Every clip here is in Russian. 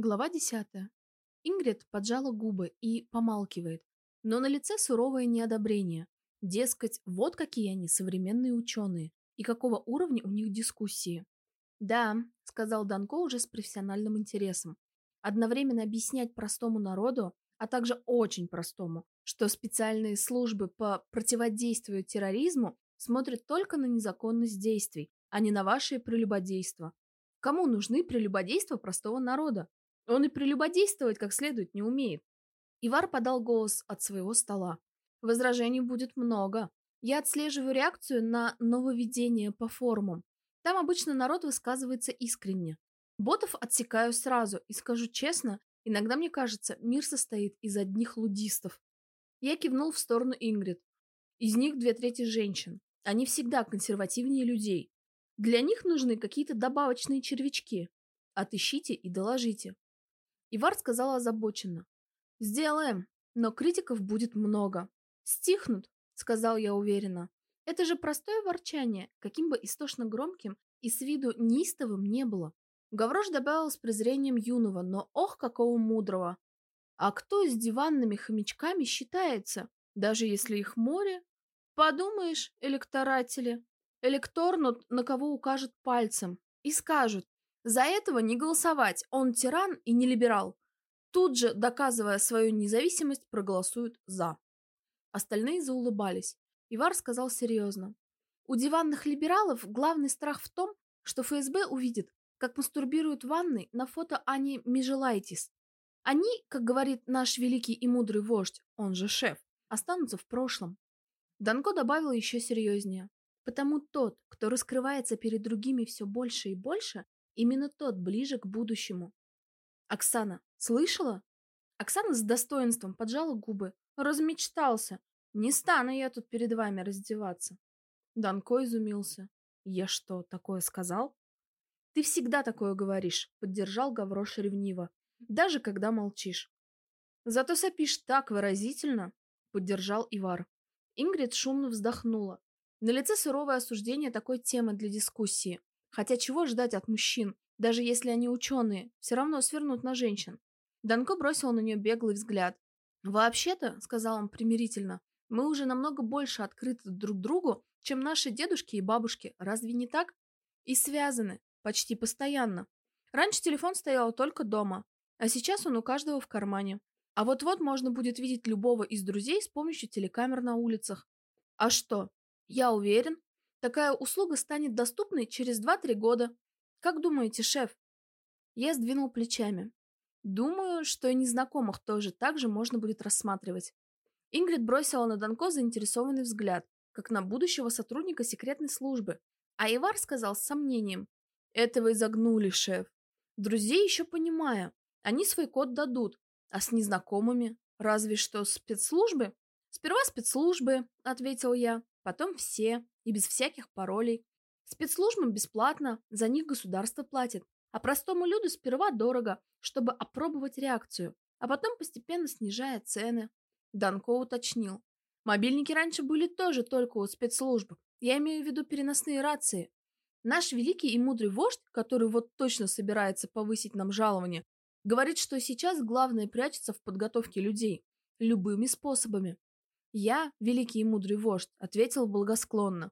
Глава 10. Ингрид поджала губы и помалкивает, но на лице суровое неодобрение. Дескать, вот какие они современные ученые и какого уровня у них дискуссии. «Да», — сказал Данко уже с профессиональным интересом, одновременно объяснять простому народу, а также очень простому, что специальные службы по противодействию терроризму смотрят только на незаконность действий, а не на ваши прелюбодейства. Кому нужны прелюбодейства простого народа? Он и прелюбодействовать как следует не умеет. Ивар подал голос от своего стола. Возражений будет много. Я отслеживаю реакцию на нововведение по форумам. Там обычно народ высказывается искренне. Ботов отсекаю сразу и скажу честно, иногда мне кажется, мир состоит из одних лудистов. Я кивнул в сторону Ингрид. Из них две трети женщин. Они всегда консервативнее людей. Для них нужны какие-то добавочные червячки. Отыщите и доложите. Ивар сказал озабоченно. «Сделаем, но критиков будет много. Стихнут», — сказал я уверенно. Это же простое ворчание, каким бы истошно громким и с виду неистовым не было. Гаврош добавил с презрением юного, но ох, какого мудрого. А кто с диванными хомячками считается, даже если их море? Подумаешь, электоратели. Электорнут, на кого укажут пальцем, и скажут, за этого не голосовать, он тиран и не либерал. Тут же, доказывая свою независимость, проголосуют «за». Остальные заулыбались. Ивар сказал серьезно. У диванных либералов главный страх в том, что ФСБ увидит, как мастурбируют ванной на фото Ани Межелайтис. Они, как говорит наш великий и мудрый вождь, он же шеф, останутся в прошлом. Данко добавил еще серьезнее. Потому тот, кто раскрывается перед другими все больше и больше, Именно тот ближе к будущему. Оксана, слышала? Оксана с достоинством поджала губы. Размечтался. Не стану я тут перед вами раздеваться. Данко изумился. Я что, такое сказал? Ты всегда такое говоришь, поддержал Гаврош ревниво. Даже когда молчишь. Зато сопишь так выразительно, поддержал Ивар. Ингрид шумно вздохнула. На лице суровое осуждение такой темы для дискуссии. Хотя чего ждать от мужчин, даже если они ученые, все равно свернут на женщин. Данко бросил на нее беглый взгляд. «Вообще-то», — сказал он примирительно, — «мы уже намного больше открыты друг другу, чем наши дедушки и бабушки, разве не так? И связаны, почти постоянно. Раньше телефон стоял только дома, а сейчас он у каждого в кармане. А вот-вот можно будет видеть любого из друзей с помощью телекамер на улицах. А что? Я уверен, Такая услуга станет доступной через 2-3 года. Как думаете, шеф? Я сдвинул плечами. Думаю, что и незнакомых тоже так же можно будет рассматривать. Ингрид бросила на Данко заинтересованный взгляд, как на будущего сотрудника секретной службы. А Ивар сказал с сомнением. Этого изогнули, шеф. Друзей еще понимая. Они свой код дадут. А с незнакомыми? Разве что спецслужбы? Сперва спецслужбы, ответил я. Потом все и без всяких паролей. Спецслужбам бесплатно, за них государство платит, а простому люду сперва дорого, чтобы опробовать реакцию, а потом постепенно снижая цены. Данко уточнил. Мобильники раньше были тоже только у спецслужб. Я имею в виду переносные рации. Наш великий и мудрый вождь, который вот точно собирается повысить нам жалование, говорит, что сейчас главное прячется в подготовке людей. Любыми способами. Я, великий и мудрый вождь, ответил благосклонно.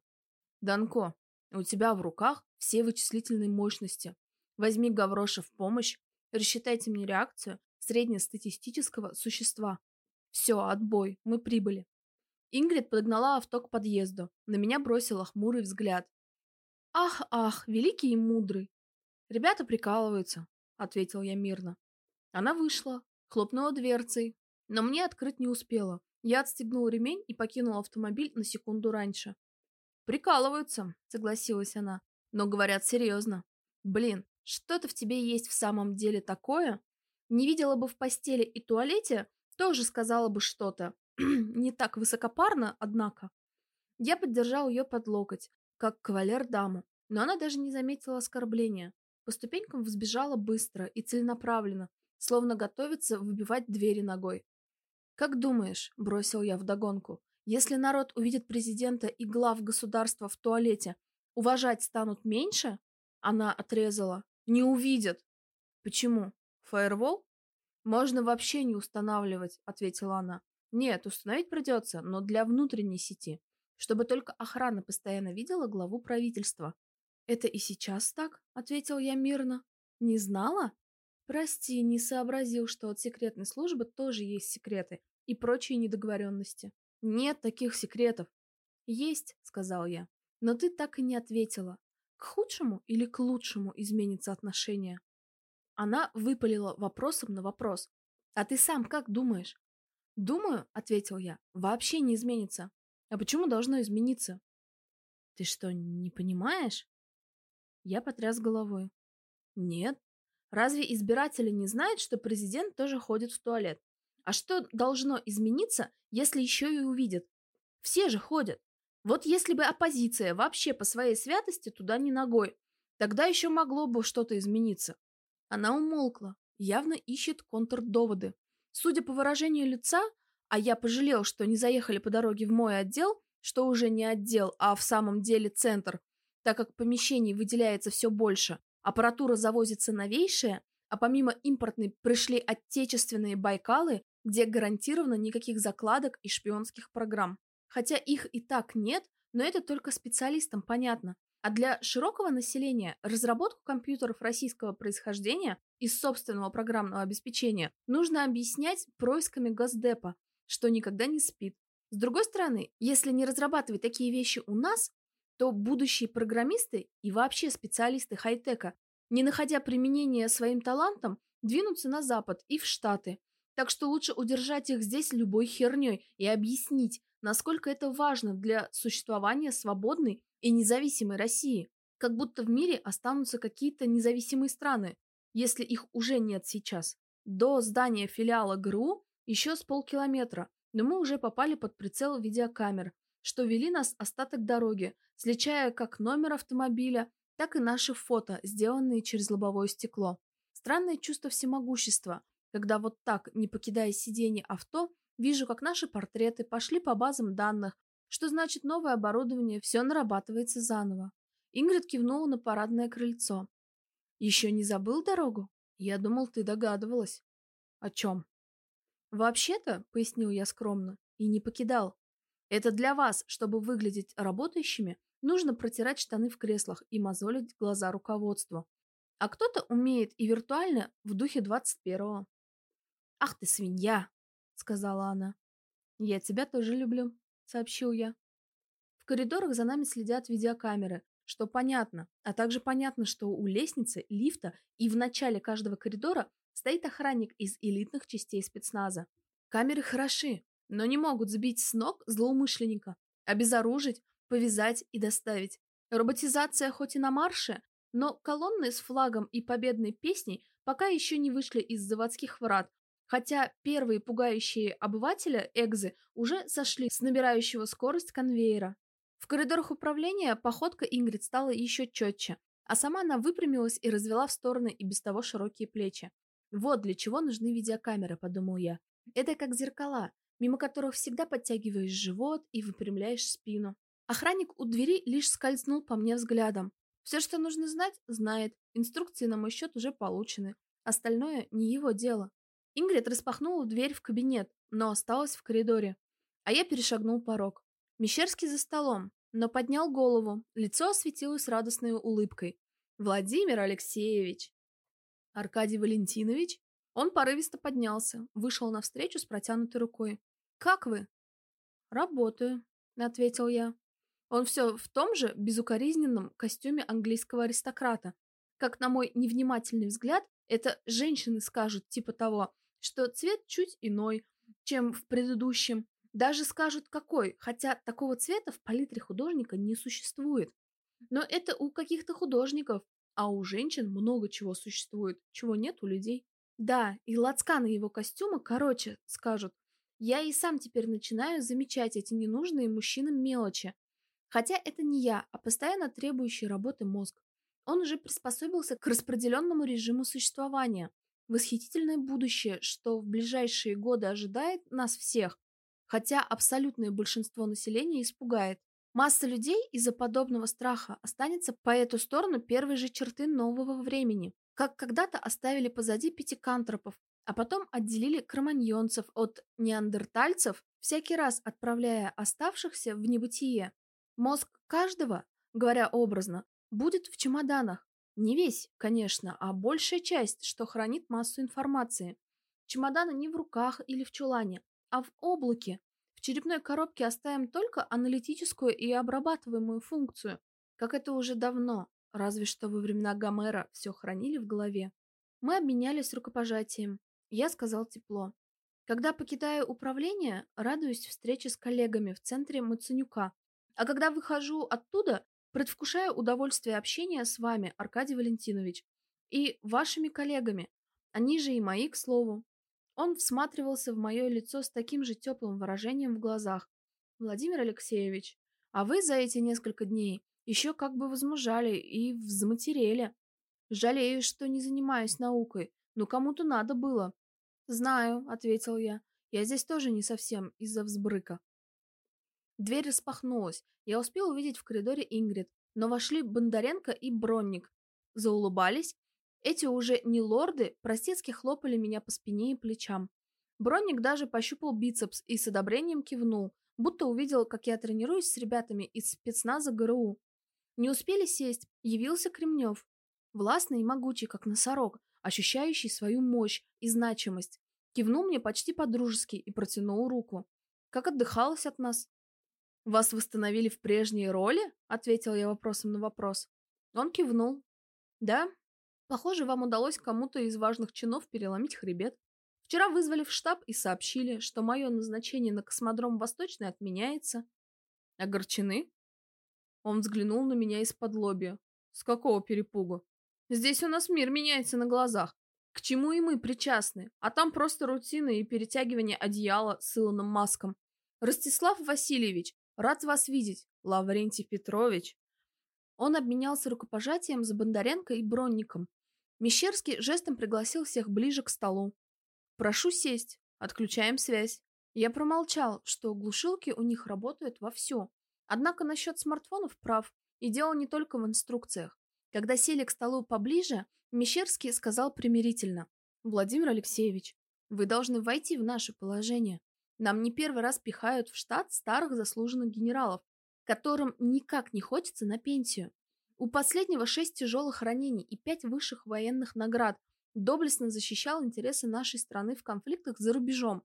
Данко, у тебя в руках все вычислительные мощности. Возьми Гавроша в помощь, рассчитайте мне реакцию среднестатистического существа. Все, отбой, мы прибыли. Ингрид подогнала авто к подъезду. На меня бросила хмурый взгляд. Ах, ах, великий и мудрый. Ребята прикалываются, ответил я мирно. Она вышла, хлопнула дверцей, но мне открыть не успела. Я отстегнул ремень и покинул автомобиль на секунду раньше. «Прикалываются», — согласилась она, — «но говорят серьезно. Блин, что-то в тебе есть в самом деле такое? Не видела бы в постели и туалете, тоже сказала бы что-то. Не так высокопарно, однако». Я поддержал ее под локоть, как кавалер даму, но она даже не заметила оскорбления. По ступенькам взбежала быстро и целенаправленно, словно готовится выбивать двери ногой. «Как думаешь?» – бросил я вдогонку. Если народ увидит президента и глав государства в туалете, уважать станут меньше? Она отрезала. Не увидят. Почему? Фаервол? Можно вообще не устанавливать, ответила она. Нет, установить придется, но для внутренней сети, чтобы только охрана постоянно видела главу правительства. Это и сейчас так, ответил я мирно. Не знала? Прости, не сообразил, что от секретной службы тоже есть секреты и прочие недоговоренности. Нет таких секретов. Есть, сказал я. Но ты так и не ответила. К худшему или к лучшему изменится отношение? Она выпалила вопросом на вопрос. А ты сам как думаешь? Думаю, ответил я, вообще не изменится. А почему должно измениться? Ты что, не понимаешь? Я потряс головой. Нет. Разве избиратели не знают, что президент тоже ходит в туалет? А что должно измениться, если еще и увидят? Все же ходят. Вот если бы оппозиция вообще по своей святости туда не ногой, тогда еще могло бы что-то измениться. Она умолкла, явно ищет контрдоводы. Судя по выражению лица, а я пожалел, что не заехали по дороге в мой отдел, что уже не отдел, а в самом деле центр, так как помещений выделяется все больше, аппаратура завозится новейшая, а помимо импортной пришли отечественные Байкалы, где гарантированно никаких закладок и шпионских программ. Хотя их и так нет, но это только специалистам понятно. А для широкого населения разработку компьютеров российского происхождения из собственного программного обеспечения нужно объяснять происками Госдепа, что никогда не спит. С другой стороны, если не разрабатывать такие вещи у нас, то будущие программисты и вообще специалисты хай-тека, не находя применения своим талантам, двинутся на Запад и в Штаты. Так что лучше удержать их здесь любой херней и объяснить, насколько это важно для существования свободной и независимой России. Как будто в мире останутся какие-то независимые страны, если их уже нет сейчас. До здания филиала ГРУ еще с полкилометра, но мы уже попали под прицел видеокамер, что вели нас остаток дороги, сличая как номер автомобиля, так и наши фото, сделанные через лобовое стекло. Странное чувство всемогущества, когда вот так, не покидая сиденье авто, Вижу, как наши портреты пошли по базам данных, что значит новое оборудование, все нарабатывается заново. Ингрид кивнула на парадное крыльцо. Еще не забыл дорогу? Я думал, ты догадывалась. О чем? Вообще-то, пояснил я скромно, и не покидал. Это для вас, чтобы выглядеть работающими, нужно протирать штаны в креслах и мозолить глаза руководству. А кто-то умеет и виртуально в духе 21-го. Ах ты свинья, сказала она. «Я тебя тоже люблю», — сообщил я. В коридорах за нами следят видеокамеры, что понятно, а также понятно, что у лестницы, лифта и в начале каждого коридора стоит охранник из элитных частей спецназа. Камеры хороши, но не могут сбить с ног злоумышленника, обезоружить, повязать и доставить. Роботизация хоть и на марше, но колонны с флагом и победной песней пока еще не вышли из заводских врат, Хотя первые пугающие обывателя, экзы, уже сошли с набирающего скорость конвейера. В коридорах управления походка Ингрид стала еще четче, а сама она выпрямилась и развела в стороны и без того широкие плечи. «Вот для чего нужны видеокамеры», — подумал я. «Это как зеркала, мимо которых всегда подтягиваешь живот и выпрямляешь спину». Охранник у двери лишь скользнул по мне взглядом. Все, что нужно знать, знает. Инструкции на мой счет уже получены. Остальное не его дело. Ингрид распахнула дверь в кабинет, но осталась в коридоре. А я перешагнул порог. Мещерский за столом, но поднял голову, лицо осветилось радостной улыбкой. «Владимир Алексеевич!» «Аркадий Валентинович?» Он порывисто поднялся, вышел навстречу с протянутой рукой. «Как вы?» «Работаю», — ответил я. Он все в том же безукоризненном костюме английского аристократа. Как на мой невнимательный взгляд, это женщины скажут типа того что цвет чуть иной, чем в предыдущем. Даже скажут какой, хотя такого цвета в палитре художника не существует. Но это у каких-то художников, а у женщин много чего существует, чего нет у людей. Да, и лацканы его костюма короче, скажут. Я и сам теперь начинаю замечать эти ненужные мужчинам мелочи. Хотя это не я, а постоянно требующий работы мозг. Он уже приспособился к распределенному режиму существования – восхитительное будущее, что в ближайшие годы ожидает нас всех, хотя абсолютное большинство населения испугает. Масса людей из-за подобного страха останется по эту сторону первой же черты нового времени. Как когда-то оставили позади пятикантропов, а потом отделили кроманьонцев от неандертальцев, всякий раз отправляя оставшихся в небытие. Мозг каждого, говоря образно, будет в чемоданах. Не весь, конечно, а большая часть, что хранит массу информации. Чемоданы не в руках или в чулане, а в облаке. В черепной коробке оставим только аналитическую и обрабатываемую функцию, как это уже давно, разве что во времена Гомера все хранили в голове. Мы обменялись рукопожатием. Я сказал тепло. Когда покидаю управление, радуюсь встрече с коллегами в центре Мацанюка. А когда выхожу оттуда, предвкушаю удовольствие общения с вами, Аркадий Валентинович, и вашими коллегами. Они же и мои, к слову. Он всматривался в мое лицо с таким же теплым выражением в глазах. Владимир Алексеевич, а вы за эти несколько дней еще как бы возмужали и взматерели. Жалею, что не занимаюсь наукой, но кому-то надо было. Знаю, ответил я. Я здесь тоже не совсем из-за взбрыка. Дверь распахнулась. Я успел увидеть в коридоре Ингрид, но вошли Бондаренко и Бронник. Заулыбались. Эти уже не лорды, простецки хлопали меня по спине и плечам. Бронник даже пощупал бицепс и с одобрением кивнул, будто увидел, как я тренируюсь с ребятами из спецназа ГРУ. Не успели сесть, явился Кремнев. Властный и могучий, как носорог, ощущающий свою мощь и значимость. Кивнул мне почти по-дружески и протянул руку. Как отдыхалось от нас? «Вас восстановили в прежней роли?» — ответил я вопросом на вопрос. Он кивнул. «Да, похоже, вам удалось кому-то из важных чинов переломить хребет. Вчера вызвали в штаб и сообщили, что мое назначение на космодром Восточный отменяется. Огорчены?» Он взглянул на меня из-под лобья. С какого перепугу? Здесь у нас мир меняется на глазах. К чему и мы причастны, а там просто рутина и перетягивание одеяла с Илоном Маском. Ростислав Васильевич, рад вас видеть. Лаврентий Петрович. Он обменялся рукопожатием с Бондаренко и Бронником. Мещерский жестом пригласил всех ближе к столу. «Прошу сесть. Отключаем связь». Я промолчал, что глушилки у них работают вовсю. Однако насчет смартфонов прав, и дело не только в инструкциях. Когда сели к столу поближе, Мещерский сказал примирительно. «Владимир Алексеевич, вы должны войти в наше положение. Нам не первый раз пихают в штат старых заслуженных генералов, которым никак не хочется на пенсию. У последнего шесть тяжелых ранений и пять высших военных наград. Доблестно защищал интересы нашей страны в конфликтах за рубежом.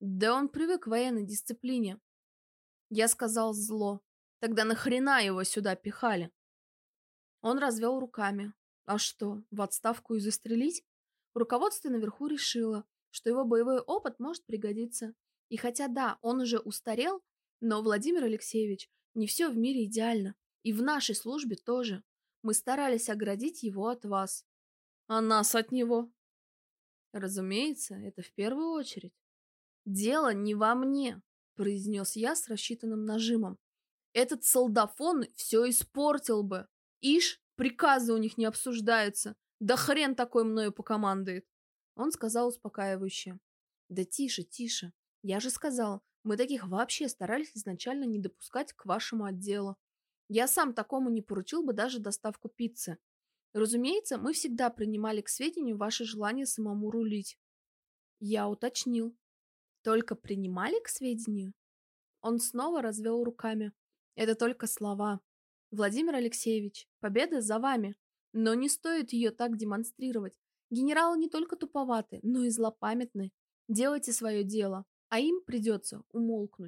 Да он привык к военной дисциплине. Я сказал зло. Тогда нахрена его сюда пихали? Он развел руками. А что, в отставку и застрелить? Руководство наверху решило, что его боевой опыт может пригодиться. И хотя да, он уже устарел, но, Владимир Алексеевич, не все в мире идеально. И в нашей службе тоже. Мы старались оградить его от вас. А нас от него? Разумеется, это в первую очередь. Дело не во мне произнес я с рассчитанным нажимом. Этот солдафон все испортил бы. Ишь, приказы у них не обсуждаются. Да хрен такой мною покомандует. Он сказал успокаивающе. Да тише, тише. Я же сказал, мы таких вообще старались изначально не допускать к вашему отделу. Я сам такому не поручил бы даже доставку пиццы. Разумеется, мы всегда принимали к сведению ваше желание самому рулить. Я уточнил. Только принимали к сведению? Он снова развел руками. Это только слова. Владимир Алексеевич, победа за вами. Но не стоит ее так демонстрировать. Генералы не только туповаты, но и злопамятны. Делайте свое дело, а им придется умолкнуть.